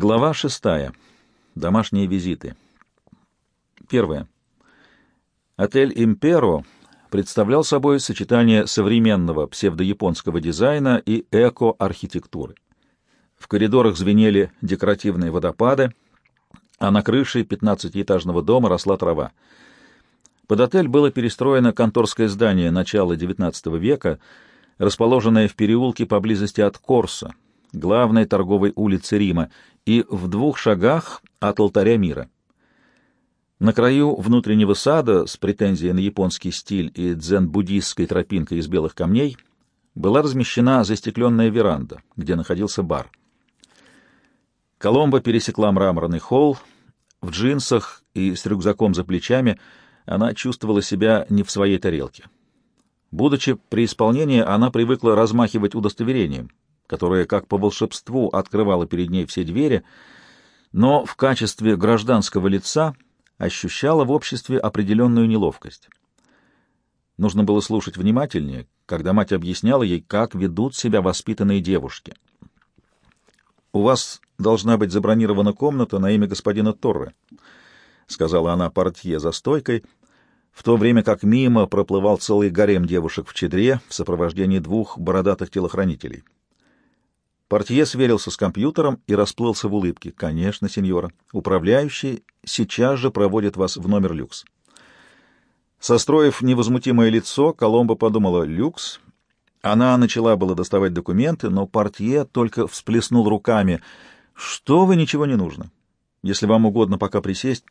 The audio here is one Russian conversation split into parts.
Глава шестая. Домашние визиты. Первое. Отель «Имперо» представлял собой сочетание современного псевдояпонского дизайна и эко-архитектуры. В коридорах звенели декоративные водопады, а на крыше пятнадцатиэтажного дома росла трава. Под отель было перестроено конторское здание начала XIX века, расположенное в переулке поблизости от Корса, главной торговой улицы Рима, и в двух шагах от алтаря мира. На краю внутреннего сада с претензией на японский стиль и дзен-буддистской тропинкой из белых камней была размещена застекленная веранда, где находился бар. Коломба пересекла мраморный холл. В джинсах и с рюкзаком за плечами она чувствовала себя не в своей тарелке. Будучи при исполнении, она привыкла размахивать удостоверением, которое, как по волшебству, открывало перед ней все двери, но в качестве гражданского лица ощущала в обществе определенную неловкость. Нужно было слушать внимательнее, когда мать объясняла ей, как ведут себя воспитанные девушки. «У вас должна быть забронирована комната на имя господина Торре», — сказала она портье за стойкой, в то время как мимо проплывал целый гарем девушек в чедре в сопровождении двух бородатых телохранителей. Портье сверился с компьютером и расплылся в улыбке. «Конечно, сеньора. Управляющий сейчас же проводит вас в номер люкс». Состроив невозмутимое лицо, Коломбо подумала «люкс». Она начала было доставать документы, но портье только всплеснул руками — что вы, ничего не нужно. Если вам угодно пока присесть,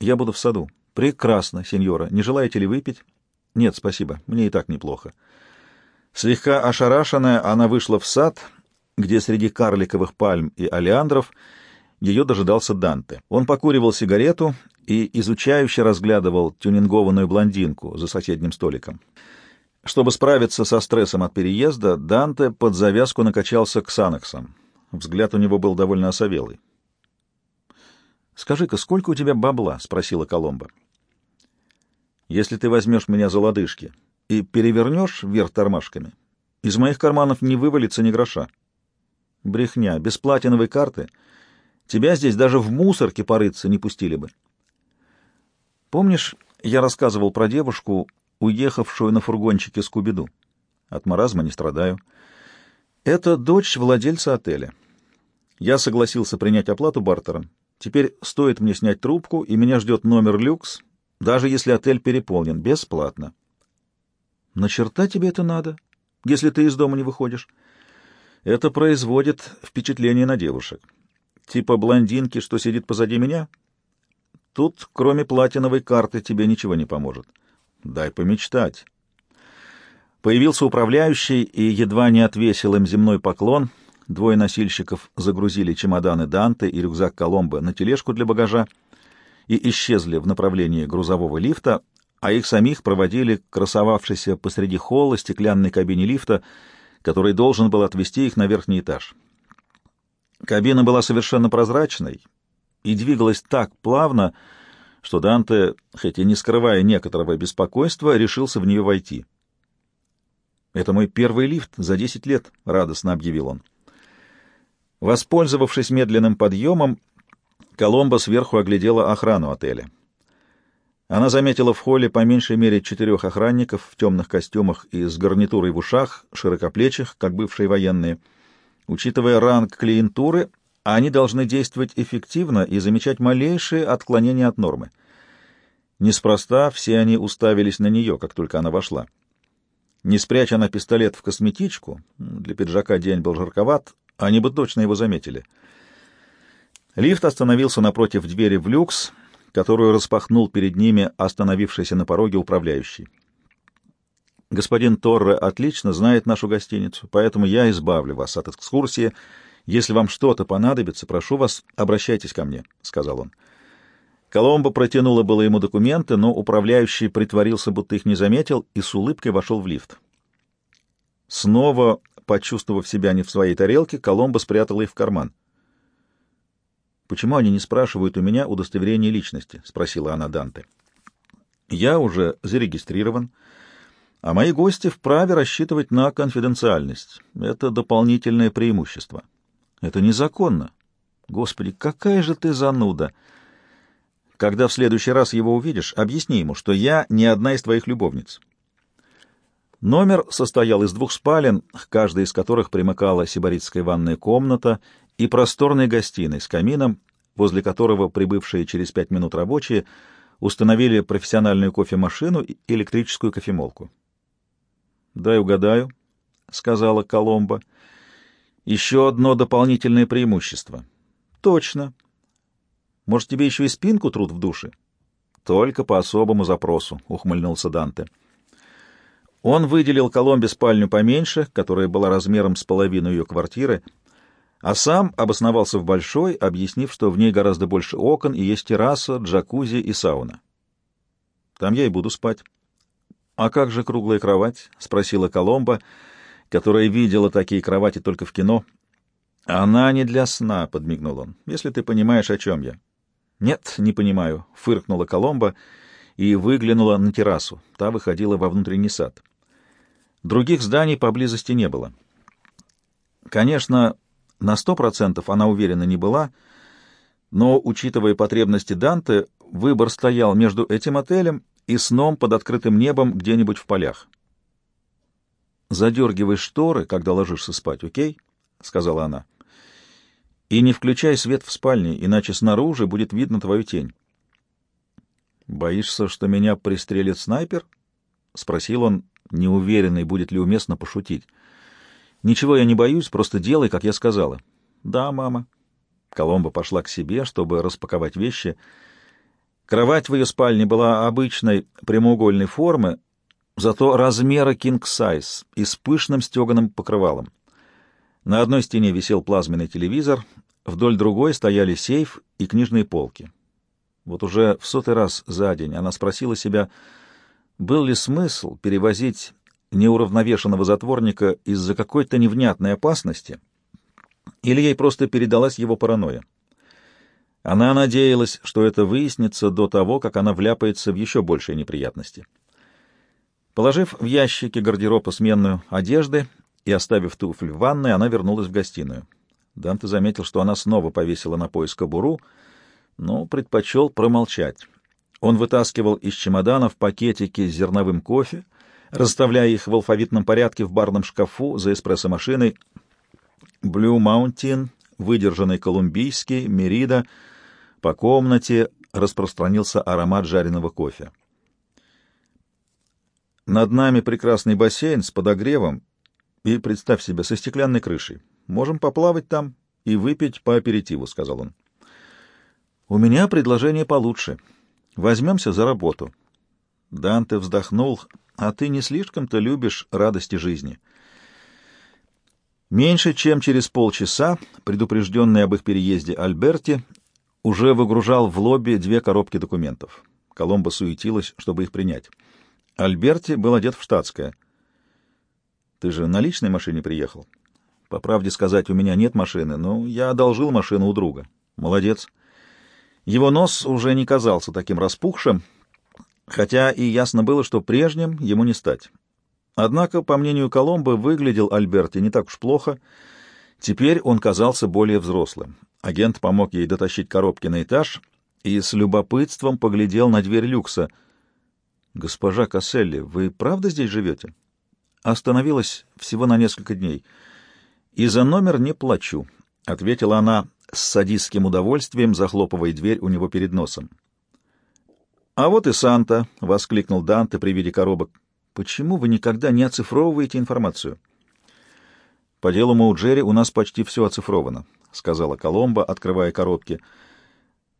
я буду в саду. Прекрасно, сеньора. Не желаете ли выпить? Нет, спасибо. Мне и так неплохо. Слегка ошарашенная, она вышла в сад, где среди карликовых пальм и олеандров ее дожидался Данте. Он покуривал сигарету и изучающе разглядывал тюнингованную блондинку за соседним столиком. Чтобы справиться со стрессом от переезда, Данте под завязку накачался ксаноксом. Взгляд у него был довольно осовелый. «Скажи-ка, сколько у тебя бабла?» — спросила Коломба. «Если ты возьмешь меня за лодыжки и перевернешь вверх тормашками, из моих карманов не вывалится ни гроша. Брехня, без платиновой карты тебя здесь даже в мусорке порыться не пустили бы. Помнишь, я рассказывал про девушку, уехавшую на фургончике с Кубиду? От маразма не страдаю». Это дочь владельца отеля. Я согласился принять оплату бартером. Теперь стоит мне снять трубку, и меня ждет номер люкс, даже если отель переполнен, бесплатно. На черта тебе это надо, если ты из дома не выходишь? Это производит впечатление на девушек. Типа блондинки, что сидит позади меня? Тут, кроме платиновой карты, тебе ничего не поможет. Дай помечтать. Появился управляющий и едва не отвесил им земной поклон. Двое носильщиков загрузили чемоданы Данте и рюкзак Коломбо на тележку для багажа и исчезли в направлении грузового лифта, а их самих проводили к красовавшейся посреди холла стеклянной кабине лифта, который должен был отвезти их на верхний этаж. Кабина была совершенно прозрачной и двигалась так плавно, что Данте, хоть и не скрывая некоторого беспокойства, решился в нее войти. «Это мой первый лифт за десять лет», — радостно объявил он. Воспользовавшись медленным подъемом, Коломбо сверху оглядела охрану отеля. Она заметила в холле по меньшей мере четырех охранников в темных костюмах и с гарнитурой в ушах, широкоплечих, как бывшие военные. Учитывая ранг клиентуры, они должны действовать эффективно и замечать малейшие отклонения от нормы. Неспроста все они уставились на нее, как только она вошла. Не спряча она пистолет в косметичку, для пиджака день был жарковат, они бы точно его заметили. Лифт остановился напротив двери в люкс, которую распахнул перед ними остановившийся на пороге управляющий. «Господин Торре отлично знает нашу гостиницу, поэтому я избавлю вас от экскурсии. Если вам что-то понадобится, прошу вас, обращайтесь ко мне», — сказал он. Коломбо протянула было ему документы, но управляющий притворился, будто их не заметил, и с улыбкой вошел в лифт. Снова, почувствовав себя не в своей тарелке, Коломбо спрятала их в карман. «Почему они не спрашивают у меня удостоверение личности?» — спросила она Данте. «Я уже зарегистрирован, а мои гости вправе рассчитывать на конфиденциальность. Это дополнительное преимущество. Это незаконно. Господи, какая же ты зануда! Когда в следующий раз его увидишь, объясни ему, что я не одна из твоих любовниц. Номер состоял из двух спален, к каждой из которых примыкала сибаритская ванная комната и просторной гостиной с камином, возле которого прибывшие через пять минут рабочие установили профессиональную кофемашину и электрическую кофемолку. «Дай угадаю», — сказала Коломба. «Еще одно дополнительное преимущество». «Точно. Может, тебе еще и спинку труд в душе?» «Только по особому запросу», — ухмыльнулся Данте. Он выделил Коломбе спальню поменьше, которая была размером с половину ее квартиры, а сам обосновался в большой, объяснив, что в ней гораздо больше окон и есть терраса, джакузи и сауна. «Там я и буду спать». «А как же круглая кровать?» — спросила Коломба, которая видела такие кровати только в кино. «Она не для сна», — подмигнул он, — «если ты понимаешь, о чем я». «Нет, не понимаю», — фыркнула Коломба и выглянула на террасу. Та выходила во внутренний сад. Других зданий поблизости не было. Конечно, на сто процентов она уверена не была, но, учитывая потребности Данте, выбор стоял между этим отелем и сном под открытым небом где-нибудь в полях. «Задергивай шторы, когда ложишься спать, окей?» — сказала она. «И не включай свет в спальне, иначе снаружи будет видно твою тень». «Боишься, что меня пристрелит снайпер?» — спросил он, неуверенный, будет ли уместно пошутить. «Ничего я не боюсь, просто делай, как я сказала». «Да, мама». Коломба пошла к себе, чтобы распаковать вещи. Кровать в ее спальне была обычной прямоугольной формы, зато размера size и с пышным стеганым покрывалом. На одной стене висел плазменный телевизор, вдоль другой стояли сейф и книжные полки. Вот уже в сотый раз за день она спросила себя, был ли смысл перевозить неуравновешенного затворника из-за какой-то невнятной опасности, или ей просто передалась его паранойя. Она надеялась, что это выяснится до того, как она вляпается в еще большие неприятности. Положив в ящики гардероба сменную одежды и оставив туфли в ванной, она вернулась в гостиную. Данте заметил, что она снова повесила на пояс кобуру, но предпочел промолчать. Он вытаскивал из чемоданов пакетики с зерновым кофе, расставляя их в алфавитном порядке в барном шкафу за эспрессо-машиной. Blue Mountain, выдержанный колумбийский, Мерида. По комнате распространился аромат жареного кофе. Над нами прекрасный бассейн с подогревом и, представь себе, со стеклянной крышей. Можем поплавать там и выпить по аперитиву, — сказал он. — У меня предложение получше. Возьмемся за работу. Данте вздохнул. А ты не слишком-то любишь радости жизни. Меньше чем через полчаса, предупрежденный об их переезде Альберти, уже выгружал в лобби две коробки документов. Коломба суетилась, чтобы их принять. Альберти был одет в штатское. «Ты же на личной машине приехал?» «По правде сказать, у меня нет машины, но я одолжил машину у друга». «Молодец». Его нос уже не казался таким распухшим, хотя и ясно было, что прежним ему не стать. Однако, по мнению Коломбо, выглядел Альберти не так уж плохо. Теперь он казался более взрослым. Агент помог ей дотащить коробки на этаж и с любопытством поглядел на дверь люкса. «Госпожа Касселли, вы правда здесь живете?» «Остановилась всего на несколько дней. И за номер не плачу», — ответила она с садистским удовольствием, захлопывая дверь у него перед носом. «А вот и Санта!» — воскликнул Данте при виде коробок. «Почему вы никогда не оцифровываете информацию?» «По делу Моуджери у нас почти все оцифровано», — сказала Коломба, открывая коробки.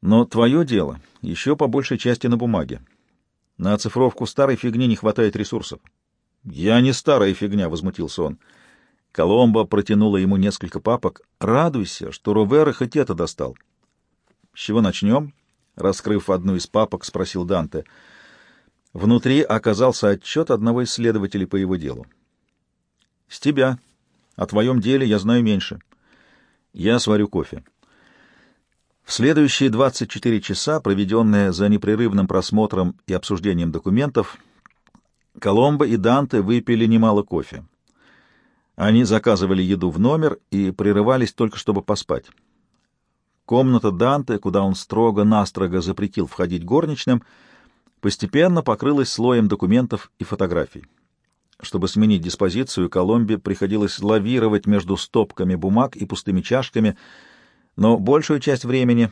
«Но твое дело еще по большей части на бумаге. На оцифровку старой фигни не хватает ресурсов». «Я не старая фигня», — возмутился он. Коломбо протянула ему несколько папок. «Радуйся, что Ровера хоть это достал». «С чего начнем?» Раскрыв одну из папок, спросил Данте. Внутри оказался отчет одного из следователей по его делу. «С тебя. О твоем деле я знаю меньше. Я сварю кофе». В следующие 24 часа, проведенные за непрерывным просмотром и обсуждением документов, Коломбо и Данте выпили немало кофе. Они заказывали еду в номер и прерывались только, чтобы поспать. Комната Данте, куда он строго-настрого запретил входить горничным, постепенно покрылась слоем документов и фотографий. Чтобы сменить диспозицию, Коломбе приходилось лавировать между стопками бумаг и пустыми чашками, но большую часть времени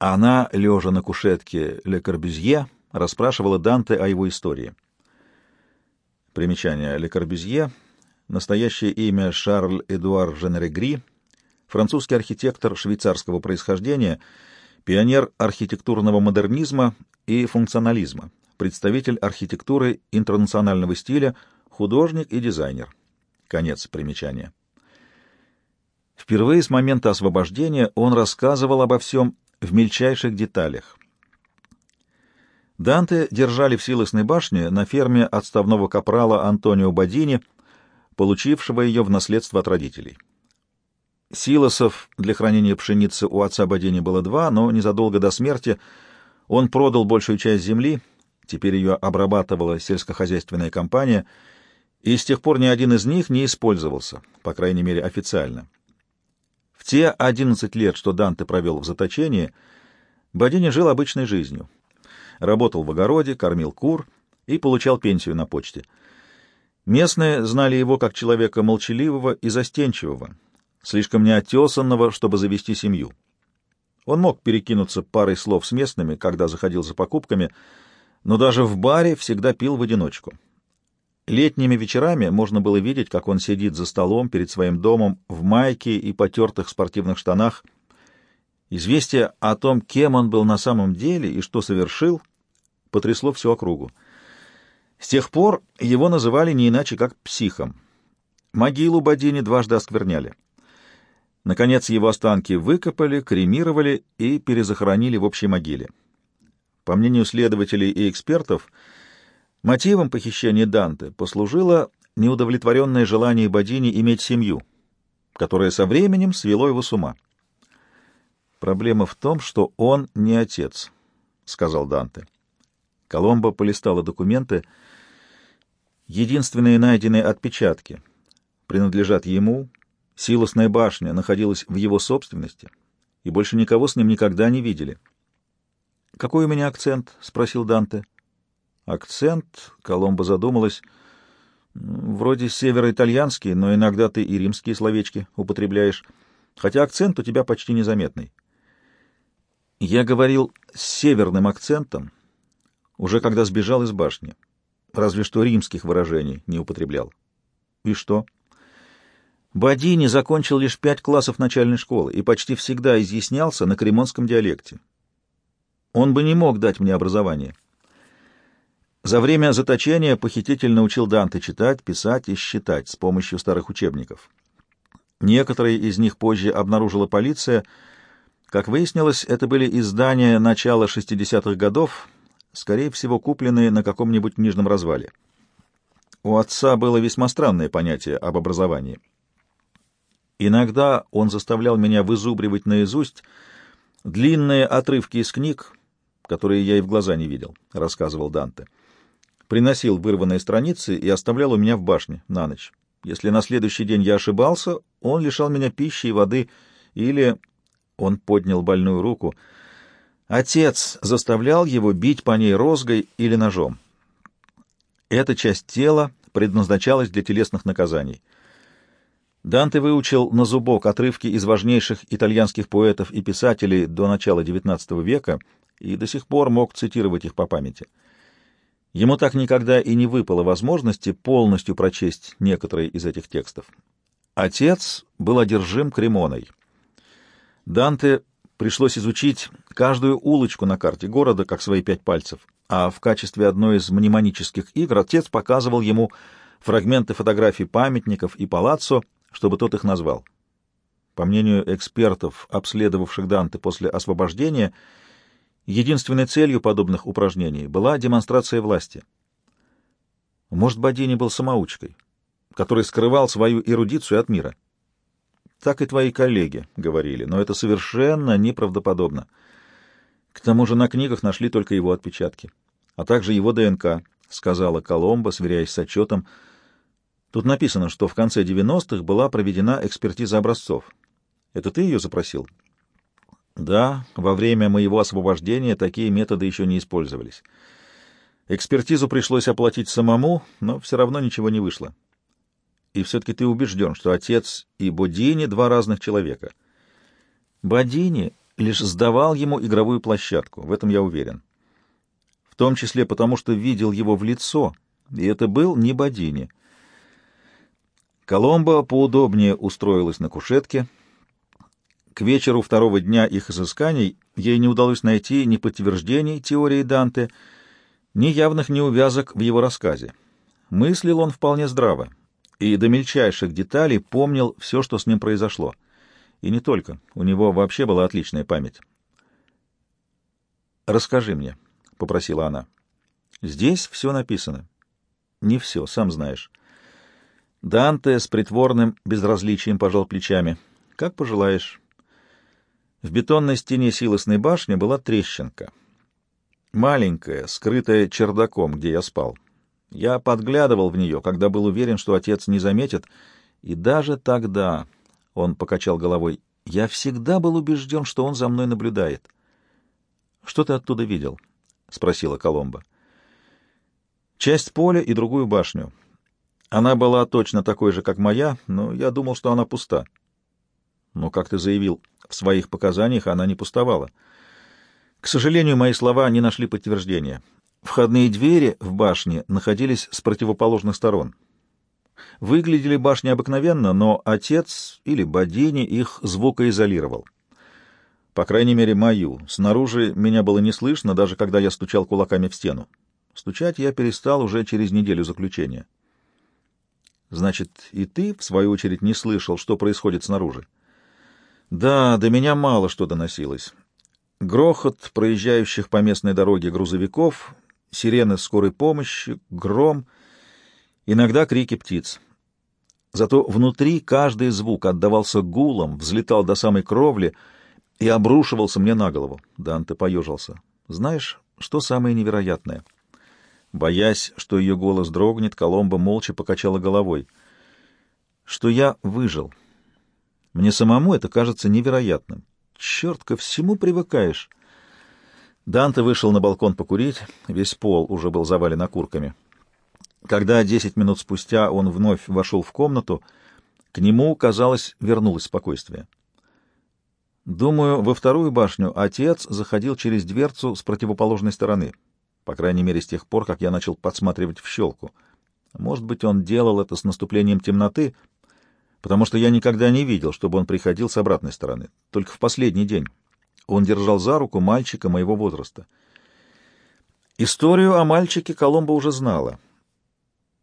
она, лежа на кушетке Ле Корбюзье, расспрашивала Данте о его истории. Примечание Ле Корбюзье, настоящее имя Шарль Эдуар Женерегри, французский архитектор швейцарского происхождения, пионер архитектурного модернизма и функционализма, представитель архитектуры интернационального стиля, художник и дизайнер. Конец примечания. Впервые с момента освобождения он рассказывал обо всем в мельчайших деталях. Данте держали в Силосной башне на ферме отставного капрала Антонио Бадини, получившего ее в наследство от родителей. Силосов для хранения пшеницы у отца Бадини было два, но незадолго до смерти он продал большую часть земли, теперь ее обрабатывала сельскохозяйственная компания, и с тех пор ни один из них не использовался, по крайней мере официально. В те 11 лет, что Данте провел в заточении, Бадини жил обычной жизнью работал в огороде, кормил кур и получал пенсию на почте. Местные знали его как человека молчаливого и застенчивого, слишком неотесанного, чтобы завести семью. Он мог перекинуться парой слов с местными, когда заходил за покупками, но даже в баре всегда пил в одиночку. Летними вечерами можно было видеть, как он сидит за столом перед своим домом в майке и потертых спортивных штанах. Известие о том, кем он был на самом деле и что совершил, потрясло всю округу. С тех пор его называли не иначе, как психом. Могилу Бодини дважды оскверняли. Наконец его останки выкопали, кремировали и перезахоронили в общей могиле. По мнению следователей и экспертов, мотивом похищения Данте послужило неудовлетворенное желание Бодини иметь семью, которое со временем свело его с ума. «Проблема в том, что он не отец», — сказал Данте. Коломбо полистала документы. Единственные найденные отпечатки принадлежат ему. Силосная башня находилась в его собственности, и больше никого с ним никогда не видели. «Какой у меня акцент?» — спросил Данте. «Акцент?» — Коломбо задумалась. «Вроде североитальянский, но иногда ты и римские словечки употребляешь, хотя акцент у тебя почти незаметный». Я говорил с северным акцентом, уже когда сбежал из башни. Разве что римских выражений не употреблял. И что? Бодини закончил лишь пять классов начальной школы и почти всегда изъяснялся на кремонском диалекте. Он бы не мог дать мне образование. За время заточения похититель научил Данте читать, писать и считать с помощью старых учебников. Некоторые из них позже обнаружила полиция. Как выяснилось, это были издания начала 60-х годов, скорее всего, купленные на каком-нибудь книжном развале. У отца было весьма странное понятие об образовании. Иногда он заставлял меня вызубривать наизусть длинные отрывки из книг, которые я и в глаза не видел, — рассказывал Данте. Приносил вырванные страницы и оставлял у меня в башне на ночь. Если на следующий день я ошибался, он лишал меня пищи и воды, или... Он поднял больную руку — Отец заставлял его бить по ней розгой или ножом. Эта часть тела предназначалась для телесных наказаний. Данте выучил на зубок отрывки из важнейших итальянских поэтов и писателей до начала XIX века и до сих пор мог цитировать их по памяти. Ему так никогда и не выпало возможности полностью прочесть некоторые из этих текстов. Отец был одержим Кремоной. Данте пришлось изучить каждую улочку на карте города, как свои пять пальцев, а в качестве одной из мнемонических игр отец показывал ему фрагменты фотографий памятников и палаццо, чтобы тот их назвал. По мнению экспертов, обследовавших Данте после освобождения, единственной целью подобных упражнений была демонстрация власти. Может, Бодини был самоучкой, который скрывал свою эрудицию от мира. Так и твои коллеги говорили, но это совершенно неправдоподобно. К тому же на книгах нашли только его отпечатки, а также его ДНК, сказала Коломбо, сверяясь с отчетом. Тут написано, что в конце 90-х была проведена экспертиза образцов. Это ты ее запросил? Да, во время моего освобождения такие методы еще не использовались. Экспертизу пришлось оплатить самому, но все равно ничего не вышло. И все-таки ты убежден, что отец и Бодини — два разных человека. Бодини лишь сдавал ему игровую площадку, в этом я уверен. В том числе потому, что видел его в лицо, и это был не Бодини. Коломбо поудобнее устроилась на кушетке. К вечеру второго дня их изысканий ей не удалось найти ни подтверждений теории Данте, ни явных неувязок в его рассказе. Мыслил он вполне здраво и до мельчайших деталей помнил все, что с ним произошло. И не только. У него вообще была отличная память. «Расскажи мне», — попросила она. «Здесь все написано». «Не все, сам знаешь». Данте с притворным безразличием пожал плечами. «Как пожелаешь». В бетонной стене силосной башни была трещинка. Маленькая, скрытая чердаком, где я спал. Я подглядывал в нее, когда был уверен, что отец не заметит, и даже тогда, — он покачал головой, — я всегда был убежден, что он за мной наблюдает. — Что ты оттуда видел? — спросила Коломба. — Часть поля и другую башню. Она была точно такой же, как моя, но я думал, что она пуста. Но, как ты заявил, в своих показаниях она не пустовала. К сожалению, мои слова не нашли подтверждения. Входные двери в башне находились с противоположных сторон. Выглядели башни обыкновенно, но отец или Бодини их звукоизолировал. По крайней мере, мою. Снаружи меня было не слышно, даже когда я стучал кулаками в стену. Стучать я перестал уже через неделю заключения. Значит, и ты, в свою очередь, не слышал, что происходит снаружи? Да, до меня мало что доносилось. Грохот проезжающих по местной дороге грузовиков сирены скорой помощи, гром, иногда крики птиц. Зато внутри каждый звук отдавался гулом, взлетал до самой кровли и обрушивался мне на голову. Данте поежился. Знаешь, что самое невероятное? Боясь, что ее голос дрогнет, Коломба молча покачала головой. Что я выжил. Мне самому это кажется невероятным. Черт, ко всему привыкаешь. Данте вышел на балкон покурить, весь пол уже был завален окурками. Когда десять минут спустя он вновь вошел в комнату, к нему, казалось, вернулось спокойствие. Думаю, во вторую башню отец заходил через дверцу с противоположной стороны, по крайней мере, с тех пор, как я начал подсматривать в щелку. Может быть, он делал это с наступлением темноты, потому что я никогда не видел, чтобы он приходил с обратной стороны, только в последний день. Он держал за руку мальчика моего возраста. Историю о мальчике Коломбо уже знала.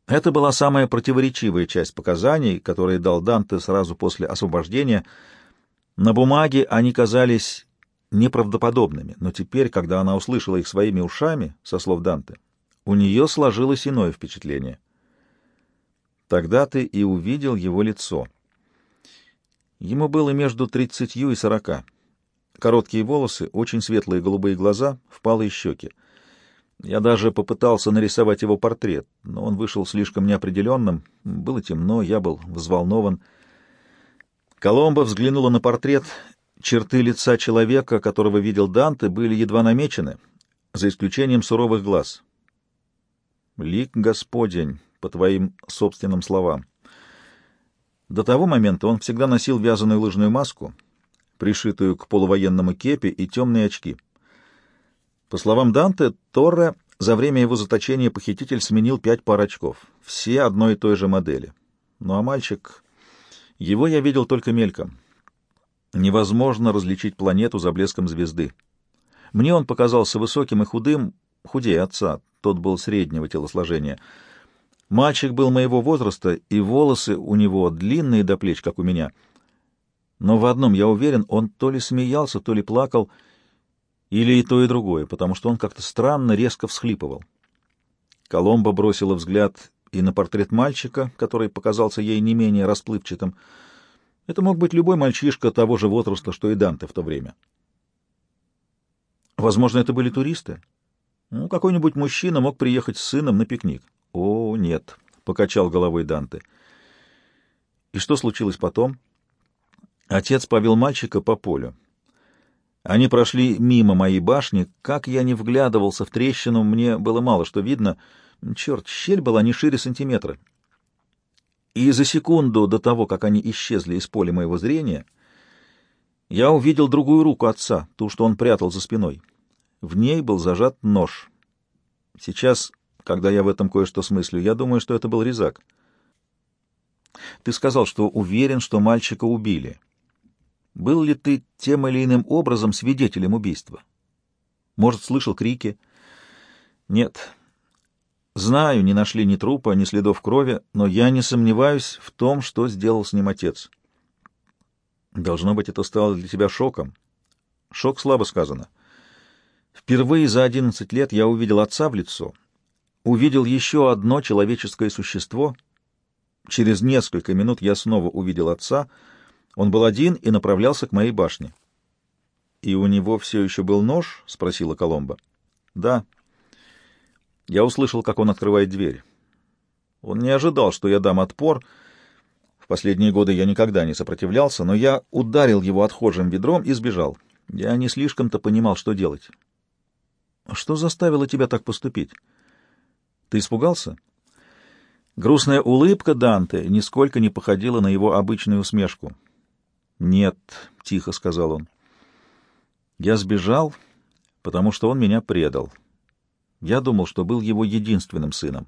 Это была самая противоречивая часть показаний, которые дал Данте сразу после освобождения. На бумаге они казались неправдоподобными, но теперь, когда она услышала их своими ушами, со слов Данте, у нее сложилось иное впечатление. Тогда ты и увидел его лицо. Ему было между тридцатью и сорока. Короткие волосы, очень светлые голубые глаза, впалые щеки. Я даже попытался нарисовать его портрет, но он вышел слишком неопределенным. Было темно, я был взволнован. Коломбо взглянула на портрет. Черты лица человека, которого видел Данте, были едва намечены, за исключением суровых глаз. «Лик Господень», по твоим собственным словам. До того момента он всегда носил вязаную лыжную маску — пришитую к полувоенному кепе и темные очки. По словам Данте, Торре за время его заточения похититель сменил пять пар очков, все одной и той же модели. Ну а мальчик... Его я видел только мельком. Невозможно различить планету за блеском звезды. Мне он показался высоким и худым, худее отца, тот был среднего телосложения. Мальчик был моего возраста, и волосы у него длинные до плеч, как у меня — но в одном я уверен, он то ли смеялся, то ли плакал, или и то, и другое, потому что он как-то странно резко всхлипывал. Коломба бросила взгляд и на портрет мальчика, который показался ей не менее расплывчатым. Это мог быть любой мальчишка того же возраста, что и Данте в то время. Возможно, это были туристы. Ну, какой-нибудь мужчина мог приехать с сыном на пикник. О, нет, — покачал головой Данте. И что случилось потом? — Отец повел мальчика по полю. Они прошли мимо моей башни. Как я не вглядывался в трещину, мне было мало что видно. Черт, щель была не шире сантиметра. И за секунду до того, как они исчезли из поля моего зрения, я увидел другую руку отца, ту, что он прятал за спиной. В ней был зажат нож. Сейчас, когда я в этом кое-что смыслю, я думаю, что это был резак. Ты сказал, что уверен, что мальчика убили. Был ли ты тем или иным образом свидетелем убийства? Может, слышал крики? Нет. Знаю, не нашли ни трупа, ни следов крови, но я не сомневаюсь в том, что сделал с ним отец. Должно быть, это стало для тебя шоком. Шок слабо сказано. Впервые за одиннадцать лет я увидел отца в лицо, увидел еще одно человеческое существо. Через несколько минут я снова увидел отца — он был один и направлялся к моей башне. — И у него все еще был нож? — спросила Коломба. — Да. Я услышал, как он открывает дверь. Он не ожидал, что я дам отпор. В последние годы я никогда не сопротивлялся, но я ударил его отхожим ведром и сбежал. Я не слишком-то понимал, что делать. — Что заставило тебя так поступить? Ты испугался? Грустная улыбка Данте нисколько не походила на его обычную усмешку. «Нет», — тихо сказал он. «Я сбежал, потому что он меня предал. Я думал, что был его единственным сыном.